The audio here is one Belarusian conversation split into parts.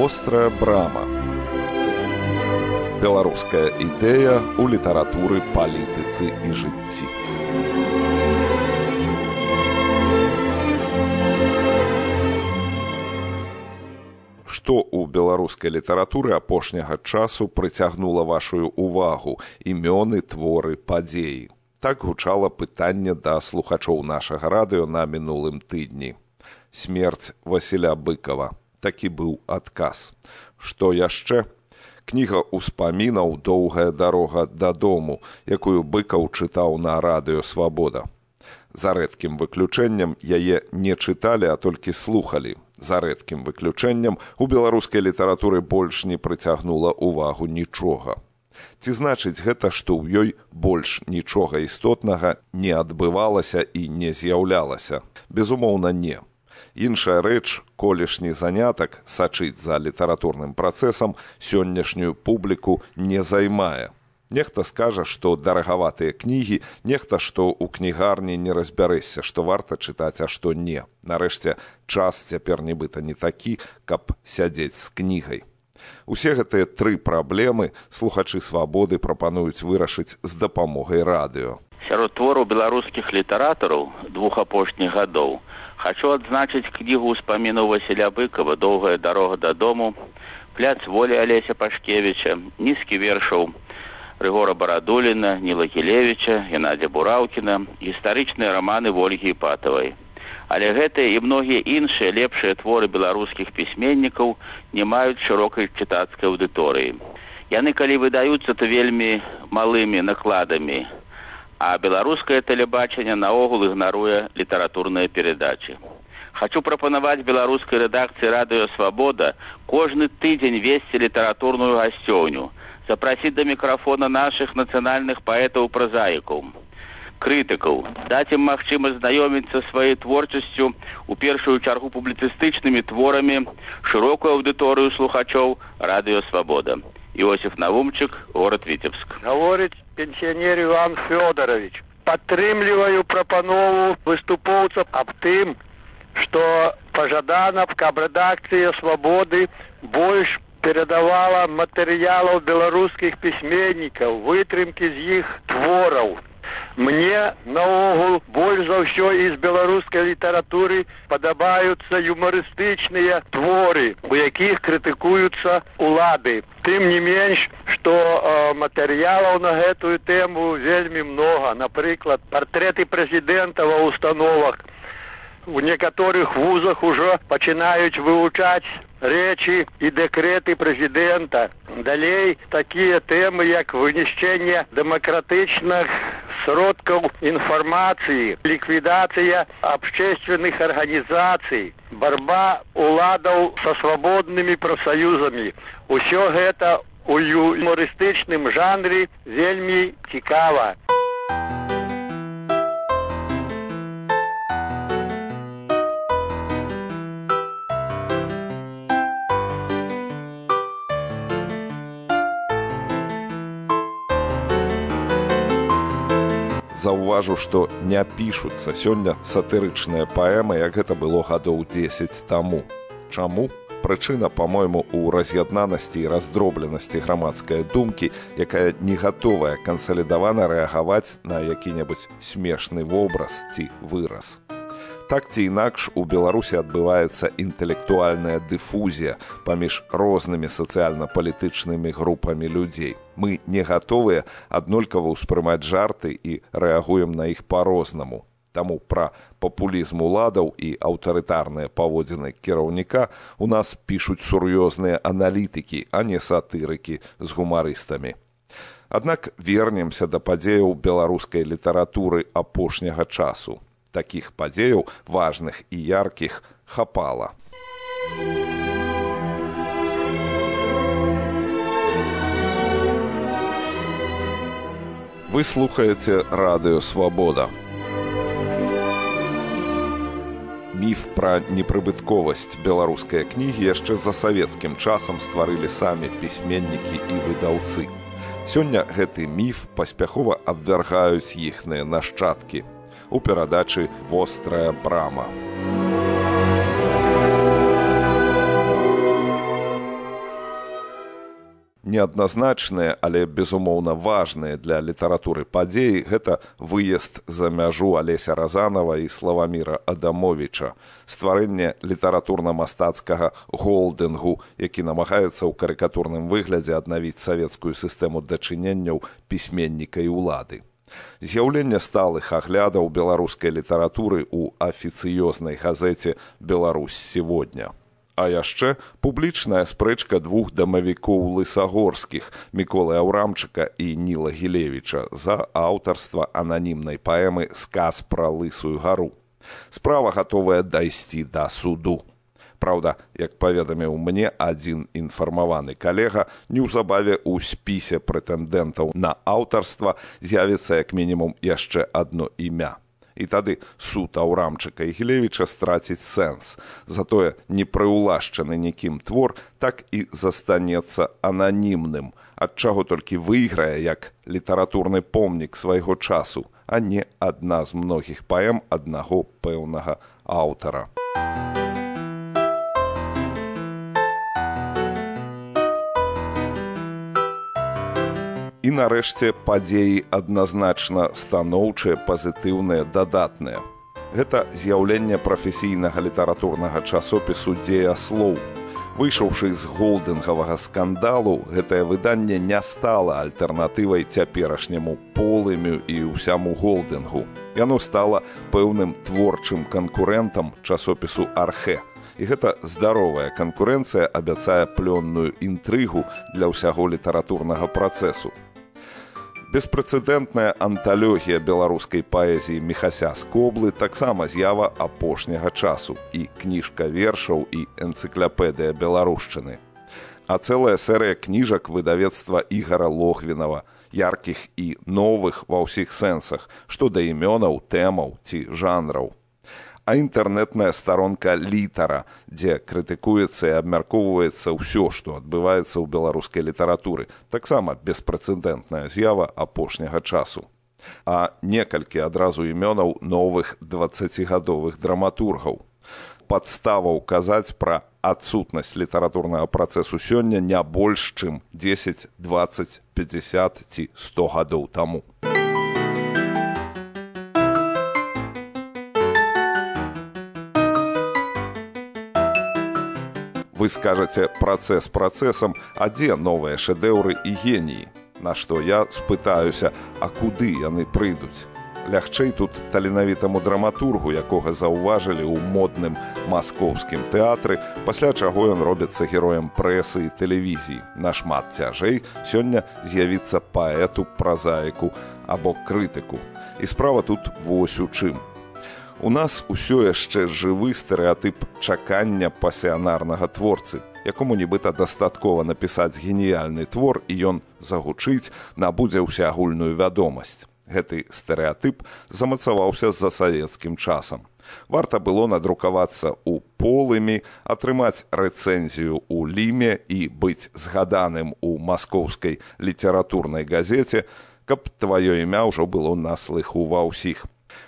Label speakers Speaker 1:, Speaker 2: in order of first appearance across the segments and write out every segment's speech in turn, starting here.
Speaker 1: вострая брама. Беларуская ідэя ў літаратуры палітыцы і жыцці. Што ў беларускай літаратуры апошняга часу прыцягнула вашу увагу імёны творы падзеі. Так гучала пытанне да слухачоў нашага радыё на мінулым тыдні. Смерць васіля быкова такі быў адказ. Што яшчэ? Кніга ўспамінаў доўгая дарога дадому якую быкаў чытаў на радыё свабода за рэдкім выключэннем яе не чыталі а толькі слухалі. За рэдкім выключэннем у беларускай літаратуры больш не прыцягнула ўвагу нічога. Ці значыць гэта што ў ёй больш нічога істотнага не адбывалася і не з'яўлялася? Безумоўна не іншая рэч колішні занятак сачыць за літаратурным працэсам сённяшнюю публіку не займае. Нехта скажа што дарагаватыя кнігі нехта што ў кнігарні не разбярэшся што варта чытаць а што не. Нарэшце час цяпер нібыта не такі каб сядзець з кнігай. Усе гэтыя тры праблемы слухачы свабоды прапануюць вырашыць з дапамогай радыё.
Speaker 2: Сярод твораў беларускіх літаратараў двух апошніх гадоў Хачу адзначыць кнігу ўспамінаў Васіля быкова. Доўгая дарога дадому пляц волі алеся пашкевіча нізкі вершаў рыгора барадуліна нілакілевіча геннадзя бураўкіна гістарычныя раманы ольгі патавай але гэтыя і многія іншыя лепшыя творы беларускіх пісьменнікаў не маюць шырокай чытацкай аўдыторыі. Яны калі выдаюцца то вельмі малымі накладамі а беларускае тэлебачанне наогул ігнаруе літаратурныя перадачы. Хачу прапанаваць беларускай рэдакцыі радыё свабода кожны тыдзень весці літаратурную гасцёўню, запрасіць да мікрафона нашых нацыянальных паэтаў празаікаў крытыкаў даць ім магчымасць знаёміцца сваёй творчасцю у першую чаргу публіцыстычнымі творамі шырокую аўдыторыю слухачоў радыё свабода Иосиф Навумчик, город Витебск.
Speaker 3: Говорит пенсионер Иван Федорович. Падтрымліваю прапанову выступоўцаў аб тым, што пажадана каб рэдакцыя свабоды больш перадавала матэрыялаў беларускіх пісьменнікаў, вытрымкі з іх твораў. Мне наогул больш за ўсё і з беларускай літаратуры падабаюцца юмарыстычныя творы, у якіх крытыкуюцца улады. Тым не менш, што э, матэрыялаў на гэтую тэму вельмі многа, напрыклад, партрэты прэзідэнта ва установах у некаторых вузах ужо пачынаюць вывучаць рэчы і дэкрэты прэзідэнта далей такія тэмы як вынішчэнне дэмакратычных сродкаў інфармацыі ліквідацыя абчэсственных арганізацый барба уладаў са свабоднымі прафсаюзамі усё гэта у юмарыстычным жанры вельмі цікава
Speaker 1: заўважу што не пішуцца сёння сатырычная паэма як гэта было гадоў 10 таму. Чаму? Прычына по-мойму у раз'яднанасці і раздробленасці грамадскай думкі якая не гатовая кансалідавана рэагаваць на які-небудзь смешны вобраз ці выраз так ці інакш у беларусі адбываецца інтэлектуальная дыфузія паміж рознымі сацыяльна-палітычнымі групамі людзей. Мы не гатовыя аднолькава ўспрымаць жарты і рэагуем на іх па-рознаму. Таму пра папулізм уладаў і аўтарытарныя паводзіны кіраўніка у нас пішуць сур'ёзныя аналітыкі а не сатырыкі з гумарыстамі. Аднак вернемся да падзеяў беларускай літаратуры апошняга часу такіх падзеяў важных і яркіх хапала. Вы слухаеце радыё свабода. Міф пра непрыбытковасць беларускай кнігі яшчэ за савецкім часам стварылі самі пісьменнікі і выдаўцы. Сёння гэты міф паспяхова абвяргаюць іхныя нашчадкі у перадачы вострая брама. неадназначныя, але безумоўна важныя для літаратуры падзеі гэта выезд за мяжу алеся разанова і славаміра адамовича стварэнне літаратурна-мастацкага голдынгу які намагаецца ў карыкатурным выглядзе аднавіць савецкую сістэму дачыненняў пісьменніка і ўлады з'яўленне сталых аглядаў беларускай літаратуры ў афіцыёзнай газеце беларусь сегодня А яшчэ публічная спрэчка двух дамавікоў лысагорскіх міколы аўрамчыка і ніла гілевіча за аўтарства ананімнай паэмы сказ пра лысую гару. Справа гатовая дайсці да суду. Праўда, як паведаміў мне адзін інфармаваны калега, неўзабаве ў спісе прэтэндэнтаў на аўтарства з'явіцца як мінімум яшчэ адно імя і тады суд аўрамчыка і гілевіча страціць сэнс затое не прыўлашчаны нікім твор так і застанецца ананімным ад чаго толькі выйграе як літаратурны помнік свайго часу а не адна з многіх паэм аднаго пэўнага аўтара. І нарэшце падзеі адназначна станоўчыя пазітыўныя дадатныя. Гэта з'яўленне прафесійнага літаратурнага часопісу дзея слоў. Выйшаўшы з голдынгавага скандалу, гэтае выданне не стала альтэрнатывай цяперашняму полымю і ўсяму голдынгу. Яно стала пэўным творчым канкурэнтам часопісу архе. І гэта здаровая канкурэнцыя абяцае плённую інтрыгу для ўсяго літаратурнага працэсу беспрэцэдэнтная анталогія беларускай паэзіі мехася з коблы таксама з'ява апошняга часу і кніжка вершаў і энцыкляпедыя беларушчыны а цэлая серыя кніжак выдавецтва ігара лохвінава яркіх і новых ва ўсіх сэнсах што да імёнаў тэмаў ці жанраў а інтэрнетная старонка літара, дзе крытыкуецца і абмяркоўваецца ўсё, што адбываецца ў беларускай літаратуры, таксама беспрэцэдэнтная з'ява апошняга часу. А некалькі адразу імёнаў новых двацігадовых драматургаў. Падстава ўказаць пра адсутнасць літаратурнага працэсу сёння не больш, чым 10, 20, 50 ці 100 гадоў таму. Вы скажаце працэс працэсам, а дзе новыя шэдэўры і геніі. На што я спытаюся, а куды яны прыйдуць. Лягчэй тут таленавітаму драматургу, якога заўважылі ў модным маскоўскім тэатры, пасля чаго ён робіцца героем прэсы і тэлевізіі. Нашмат цяжэй сёння з'явіцца паэту празаіку або крытыку. І справа тут вось у чым. У нас усё яшчэ жывы стэеатып чакання пасіянарнага творцы, якому нібыта дастаткова напісаць геніяльны твор і ён загучыць, набудзе ўсеагульную вядомасць. Гэты стэеатып замацаваўся з-за савецкім часам. Варта было надрукавацца ў полымі, атрымаць рэцэнзію ў ліме і быць згаданым у маскоўскай літаратурнай газеце, каб тваё імя ўжо было на слыху ва ўсіх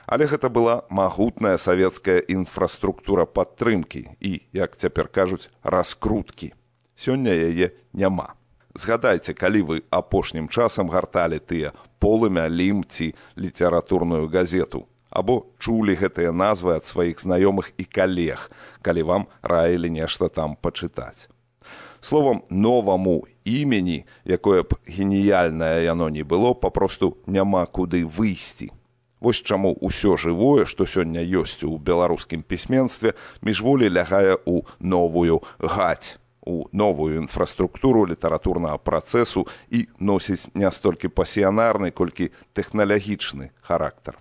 Speaker 1: Але гэта была магутная савецкая інфраструктура падтрымкі і, як цяпер кажуць, раскруткі. Сёння яе няма. Згадайце, калі вы апошнім часам гарталі тыя полымя лімці літаратурную газету або чулі гэтыя назвы ад сваіх знаёмых і калег, калі вам раілі нешта там пачытаць. Словам новаму імені, якое б геніяльнае яно не было, папросту няма куды выйсці. Вось чаму ўсё жывое, што сёння ёсць у беларускім пісьменстве, міжволі лягае ў новую гаць у новую інфраструктуру літаратурнага працэсу і носіць не столькі пасіянарны, колькі тэхналагічны характар.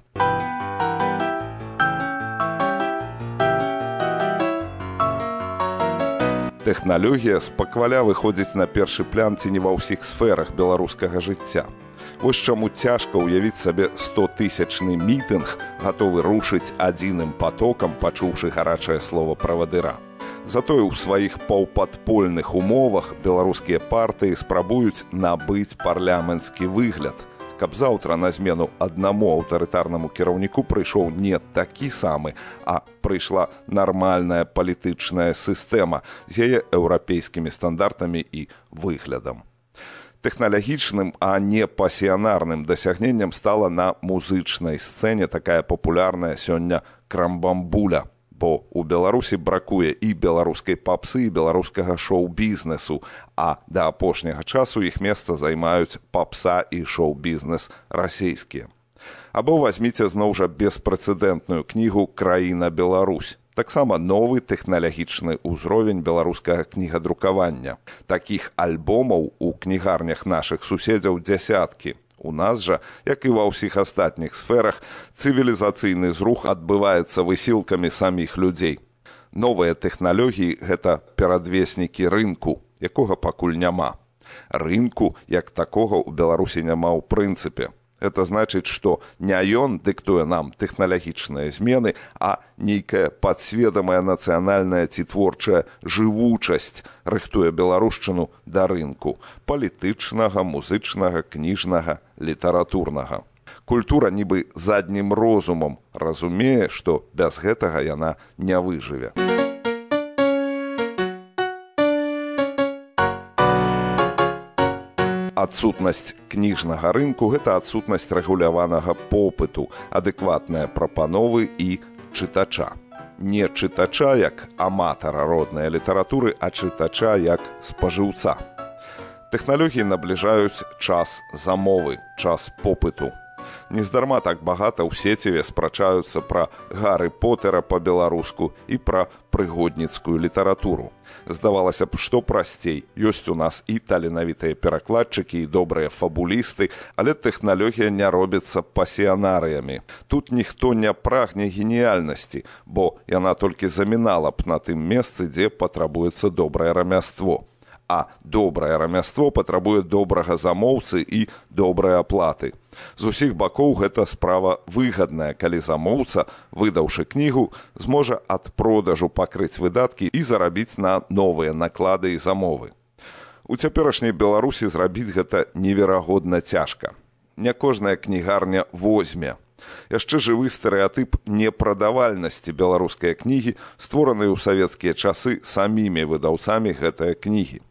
Speaker 1: Тэхналогія спакваля выходзіць на першы план ці не ва ўсіх сферах беларускага жыцця. Вось чаму цяжка ўявіць сабе 100тысячны мітынг, гатовы рушыць адзіным потокам, пачуўшы гарачае слово правадыра. Затое ў сваіх паўпадпольных умовах беларускія партыі спрабуюць набыць парламенцкі выгляд. Каб заўтра на змену аднаму аўтарытарнаму кіраўніку прыйшоў не такі самы, а прыйшла нармальная палітычная сістэма з яе еўрапейскімі стандартамі і выглядам. Тэхналагічным а не пасіянарным дасягненнем стала на музычнай сцэне такая папулярная сёння крамбамбуля. Бо у беларусі бракуе і беларускай папсы і беларускага шоу-бізнесу а да апошняга часу іх месца займаюць папса і шоу-бізнес расійскія або возьміце зноў жа беспрэцэдэнтную кнігу краіна Беларусь таксама новы тэхналагічны ўзровень беларускага кнігадрукавання. Такіх альбомаў у кнігарнях нашых суседзяў дзясяткі. У нас жа як і ва ўсіх астатніх сферах цывілізацыйны зрух адбываецца высілкамі саміх людзей. Новыя тэхналогіі гэта перадвеснікі рынку якога пакуль няма. Рынку як такога ў беларусі няма ў прынцыпе это значыць што не ён дыктуе нам тэхналагічныя змены а нейкая падсведамая нацыянальная ці творчая жывучасць рыхтуе беларушчыну да рынку палітычнага музычнага кніжнага літаратурнага. Культура нібы заднім розумам разумее што без гэтага яна не выжыве адсутнасць кніжнага рынку гэта адсутнасць рэгуляванага попыту адэкватныя прапановы і чытача. Не чытача як аматара роднай літаратуры а чытача як спажыўца. Тэхналогіі набліжаюць час замовы час попыту Нездарма так багата ў сеціве спрачаюцца пра гары потера па-беларуску і пра прыгодніцкую літаратуру. Здавалася б, што прасцей, ёсць у нас і таленавітыя перакладчыкі і добрыя фабулісты, але тэхналогія не робіцца пасіянарыямі. Тут ніхто не прагне геніяльнасці, бо яна толькі замінала б на тым месцы, дзе патрабуецца добрае рамяство. А добрае рамяство патрабуе добрага замоўцы і добрай аплаты. З усіх бакоў гэта справа выгадная, калі замоўца, выдаўшы кнігу, зможа ад продажу пакрыць выдаткі і зарабіць на новыя наклады і замовы. У цяперашняй беларусі зрабіць гэта неверагодна цяжка. Не кожная кнігарня возьме. Яшчэ жывы стэеатып непрадавальнасці беларускай кнігі, створаныя ў савецкія часы самімі выдаўцамі гэтыя кнігі.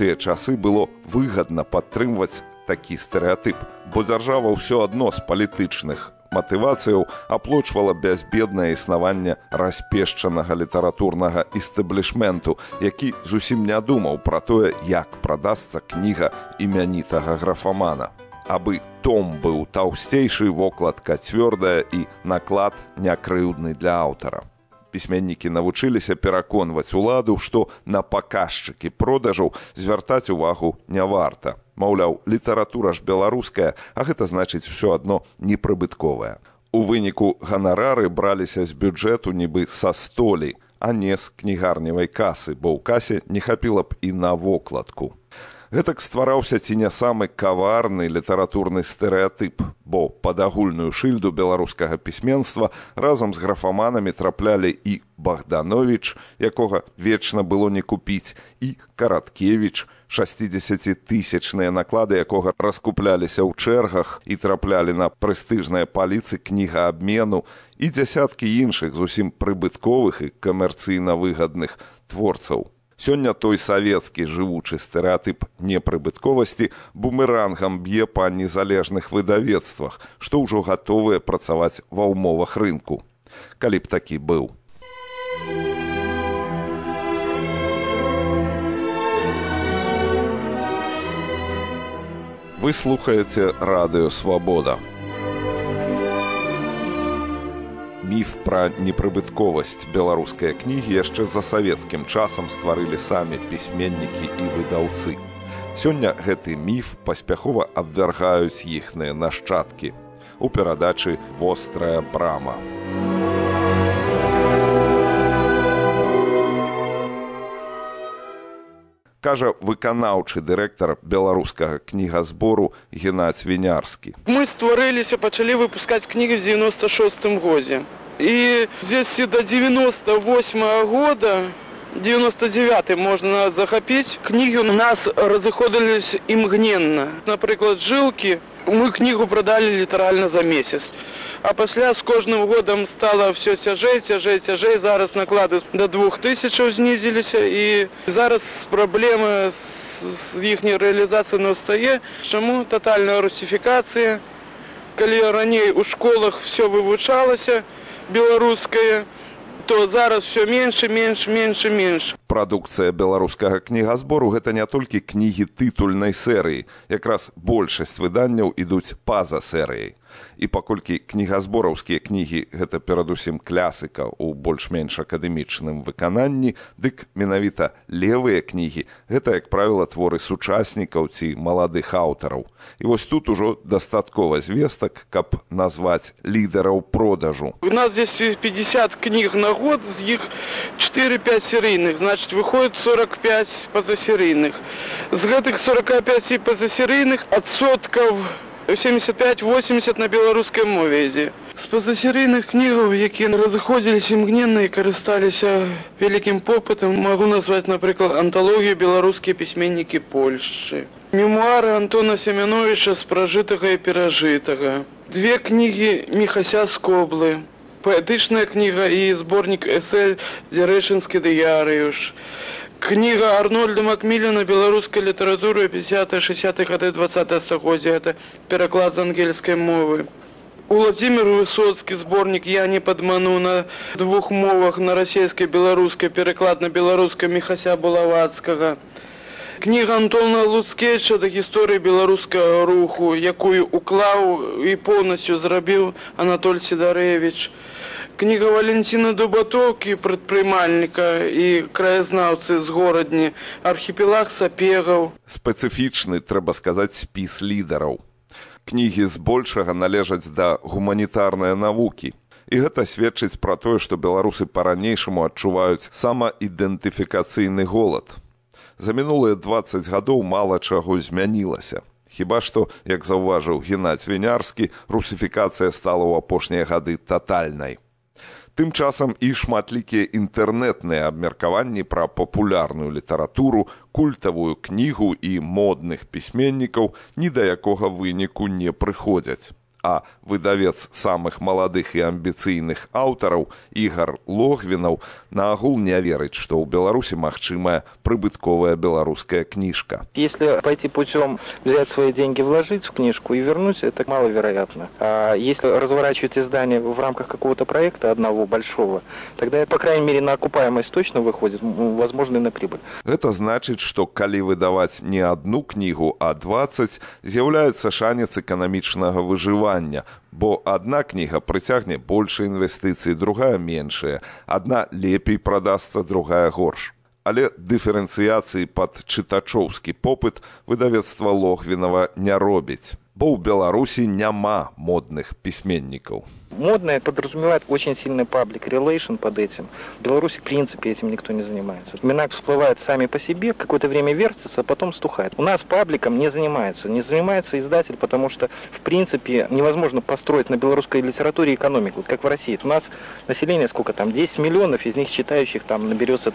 Speaker 1: тыя часы было выгадна падтрымваць такі стэеатып, бо дзяржава ўсё адно з палітычных матывацыяў аплочвала бязбеднае існаванне распешчанага літаратурнага істэблішменту, які зусім не думаў пра тое, як прадасца кніга імянітага графамана. Абы том быў таўсцейшы вокладка цвёрдая і наклад някрыўдны для аўтара пісьменнікі навучыліся пераконваць уладу, што на паказчыкі продажаў звяртаць увагу не варта. Маўляў, літаратура ж беларуская, а гэта значыць усё адно непрыбытковая. У выніку ганарары браліся з бюджэту нібы са столі, а не з кнігарневай касы, бо ў касе не хапіла б і на вокладку. Гэтак ствараўся ці не самы каварны літаратурны стэеатып, бо пад агульную шыльду беларускага пісьменства разам з графаманамі траплялі і Богданович, якога вечна было не купіць, і караткевич, 60тысячныя наклады якога раскупляліся ў чэргах і траплялі на прэстыжныя паліцы кнігаабмену і дзясяткі іншых зусім прыбытковых і камерцыйна выгадных творцаў Сёння той савецкі жывучы стэеатып непрыбытковасці бумерангам б'е па незалежных выдавецтвах, што ўжо гатовыя працаваць ва ўмовах рынку. Калі б такі быў. Вы слухаеце радыё свабода. міф пра непрыбытковасць беларускай кнігі яшчэ за савецкім часам стварылі самі пісьменнікі і выдаўцы. Сёння гэты міф паспяхова абвяргаюць іхныя нашчадкі у перадачы вострая брама. Кажа выканаўчы дырэктар беларускага кнігазбору геннадзь вінярскі
Speaker 4: мы стварыліся пачалі выпускаць кнігі в 96 годзе. И здесь до 98 -го года 99 можно захапіць кнігі у нас разыходылись імгненна. Напрыклад жылкі мы книгу продали літаральна за месяц. А пасля з кожным годам стала все цяжэй цяжэй цяжэй зараз наклады до двух тысячаў знізіліся і зараз праблемы з іхняй рэалізацыі настае чаму тотальная русіфікацыя калі раней у школах все вывучалася беларускае то зараз все менш менш менш менш
Speaker 1: прадукцыя беларускага кнігазбору гэта не толькі кнігі тытульнай серыі. Якраз большасць выданняў ідуць па-за серыяй і паколькі кнігазбораўскія кнігі гэта перадусім клясыка ў больш-менш акадэмічным выкананні дык менавіта левыя кнігі гэта як правіла творы сучаснікаў ці маладых аўтараў. І вось тут ужо дастаткова звестак каб назваць лідараў продажу.
Speaker 4: У нас здесь 50 кніг на год з іх 4-5 серыйных значит выходит 45 пазасерыйных з гэтых 45 пазасерыйных адсоткаў 75-80 на беларускай мове ідзе. З пазасерыйных кнігаў, якія разыходзіліся імгненна і карысталіся вялікім попытам, магу назваць, напрыклад, анталогію беларускія пісьменнікі Польшчы. Мемуары Антона Семяновича з пражытага і перажытага. Две кнігі Мехася Скоблы. Паэтычная кніга і зборнік эсэль Дзярэчынскі дыярыюш. Книга Арнольда Макмиллана «Белорусская литература 50-60-х годы 20 столетия». Это переклад с ангельской мовы. Владимир Высоцкий сборник «Я не подману» на двух мовах, на российской и белорусской, переклад на белорусской Михася Булавацкого. Книга Антона Луцкевича «До истории белорусского руху», якую уклав и полностью зрабил Анатолий Сидоревич кніга валенціна дубатокі прадпрымальніка і краязнаўцы з горадні архіпелаг сапегаў.
Speaker 1: Спецыфічны трэба сказаць спіс лідараў. Кнігі збольшага належаць да гуманітарнай навукі. І гэта сведчыць пра тое што беларусы па-ранейшаму адчуваюць самаідэнтыфікацыйны голад. За мінулыя двадцать гадоў мала чаго змянілася. Хіба што, як заўважыў геннадзь вінярскі, русіфікацыя стала ў апошнія гады татальнай. Тым часам і шматлікія інтэрнэтныя абмеркаванні пра папулярную літаратуру, культавую кнігу і модных пісьменнікаў ні да якога выніку не прыходзяць а выдавец самых маладых і амбіцыйных аўтараў ігар логвінаў наагул не верыць што ў беларуси магчымая прыбытковая беларуская книжка
Speaker 5: если пойти путем взять свои деньги вложить в книжку и вернуть это маловероятно. А если разворачивать издание в рамках какого-то проекта одного большого тогда по крайней мере на окупаемость точно выходит возможно на прибыль.
Speaker 1: Это значит что калі выдаваць не одну книгу а 20 з'яўляецца шанец эканамічнага выжывання выжывання, бо адна кніга прыцягне больше інвестыцый, другая меншая, адна лепей прадасца, другая горш. Але дыферэнцыяцыі пад чытачоўскі попыт выдавецтва логвінава не робіць бо ў беларусі няма модных пісьменнікаў
Speaker 5: модное подразумевает очень сильный паблик релейшн под этим в беларуси в принципе этим никто не занимается имена всплывают сами по себе какое-то время вертится а потом стухает у нас пабликом не занимаются не занимается издатель потому что в принципе невозможно построить на белорусской литературе экономику как в россии у нас население сколько там 10 миллионов из них читающих там наберется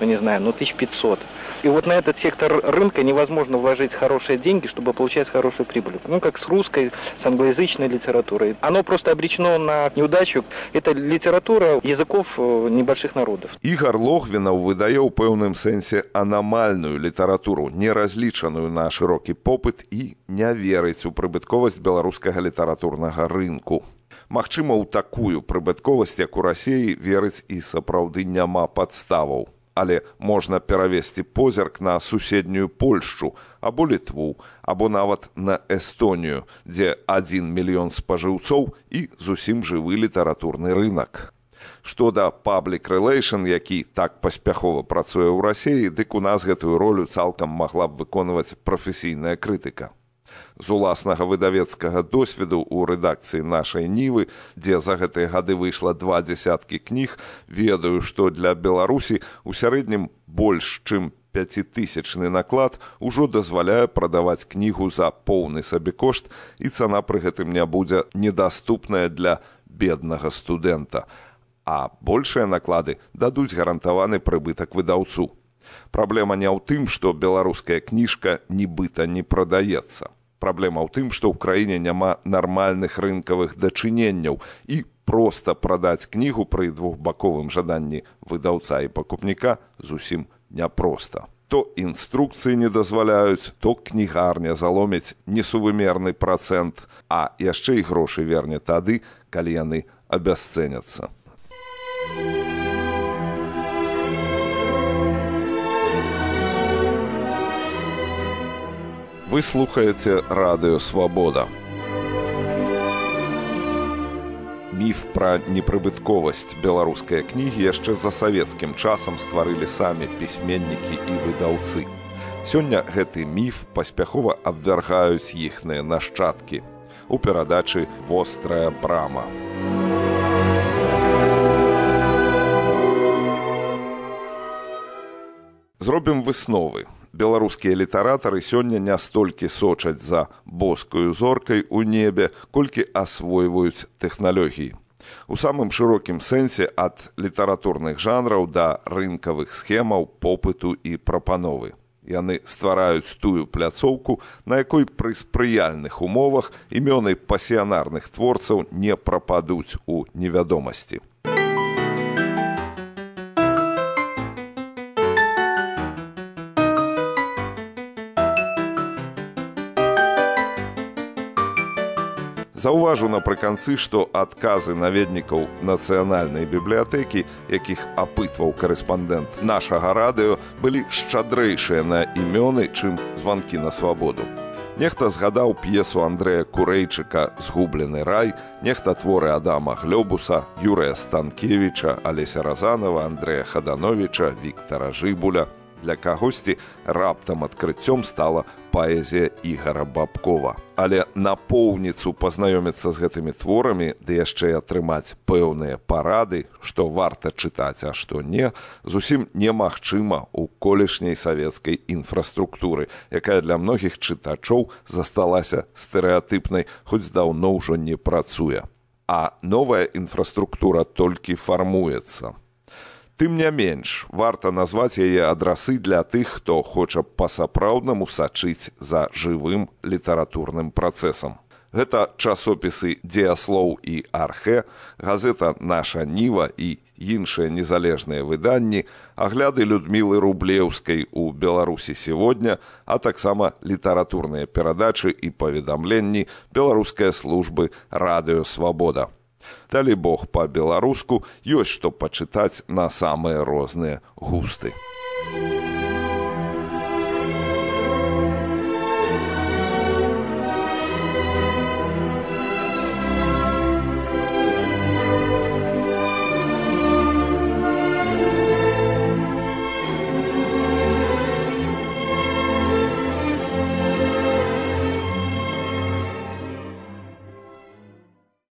Speaker 5: ну не знаю ну 1500 и вот на этот сектор рынка невозможно вложить хорошие деньги чтобы получать хорошую прибыль ну как с русской, с англоязычной литературой. Оно просто обречено на неудачу. Это литература языков э, небольших народов.
Speaker 1: Игорь Логвинов выдае ў пэўным сэнсе анамальную літаратуру, не разлічаную на шырокі попыт і не верыць у прыбытковасць беларускага літаратурнага рынку. Магчыма, у такую прыбытковасць, як у рассеі верыць і сапраўды няма падставаў але можна перавесці позірк на суседнюю польшчу або літву або нават на эстонію дзе адзін мільён спажыўцоў і зусім жывы літаратурны рынок што да паблік рэлейшн які так паспяхова працуе ў рассеі дык у нас гэтую ролю цалкам магла б выконваць прафесійная крытыка з уласнага выдавецкага досведу ў рэдакцыі нашай нівы, дзе за гэтыя гады выйшла два дзясяткі кніг, ведаю, што для Беларусі ў сярэднім больш, чым пяцітысячны наклад ужо дазваляе прадаваць кнігу за поўны сабекошт і цана пры гэтым не будзе недаступная для беднага студэнта. А большыя наклады дадуць гарантаваны прыбытак выдаўцу. Праблема не ў тым, што беларуская кніжка нібыта не прадаецца Праблема ў тым, што ў краіне няма нармальных рынкавых дачыненняў і проста прадаць кнігу пры двухбаковым жаданні выдаўца і пакупніка зусім няпроста. То інструкцыі не дазваляюць, то кнігарня заломіць несувымерны працэнт, а яшчэ і грошы верне тады, калі яны абясцэняцца. Вы слухаеце радыё свабода. Міф пра непрыбытковасць беларускай кнігі яшчэ за савецкім часам стварылі самі пісьменнікі і выдаўцы. Сёння гэты міф паспяхова абвяргаюць іхныя нашчадкі у перадачы вострая брама. Зробім высновы беларускія літаратары сёння не столькі сочаць за боскую зоркай у небе, колькі асвойваюць тэхналогіі. У самым шырокім сэнсе ад літаратурных жанраў да рынкавых схемаў попыту і прапановы. Яны ствараюць тую пляцоўку, на якой пры спрыяльных умовах імёны пасіянарных творцаў не прападуць у невядомасці. Заўважу напрыканцы, што адказы наведнікаў нацыянальнай бібліятэкі, якіх апытваў карэспандэнт нашага радыё, былі шчадрэйшыя на імёны, чым званкі на свабоду. Нехта згадаў п'есу Андрэя Курэйчыка згублены рай, нехта творы Адама Глёбуса, Юрыя Станкевіча, Алеся Разанова, Андрэя Хадановича, Віктара Жыбуля, для кагосьці раптам адкрыццём стала паэзія ігара бабкова. Але напоўніцу пазнаёміцца з гэтымі творамі ды яшчэ і атрымаць пэўныя парады што варта чытаць а што не зусім немагчыма ў колішняй савецкай інфраструктуры якая для многіх чытачоў засталася стэеатыпнай хоць даўно ўжо не працуе. А новая інфраструктура толькі фармуецца Тым не менш, варта назваць яе адрасы для тых, хто хоча па-сапраўднаму сачыць за жывым літаратурным працэсам. Гэта часопісы дзеяслоў і архе, газета наша ніва і іншыя незалежныя выданні, агляды людмілы рублеўскай у беларусі сегодня, а таксама літаратурныя перадачы і паведамленні беларускай службы радыёвабода. Далі Бог па-беларуску ёсць што пачытаць на самыя розныя густы.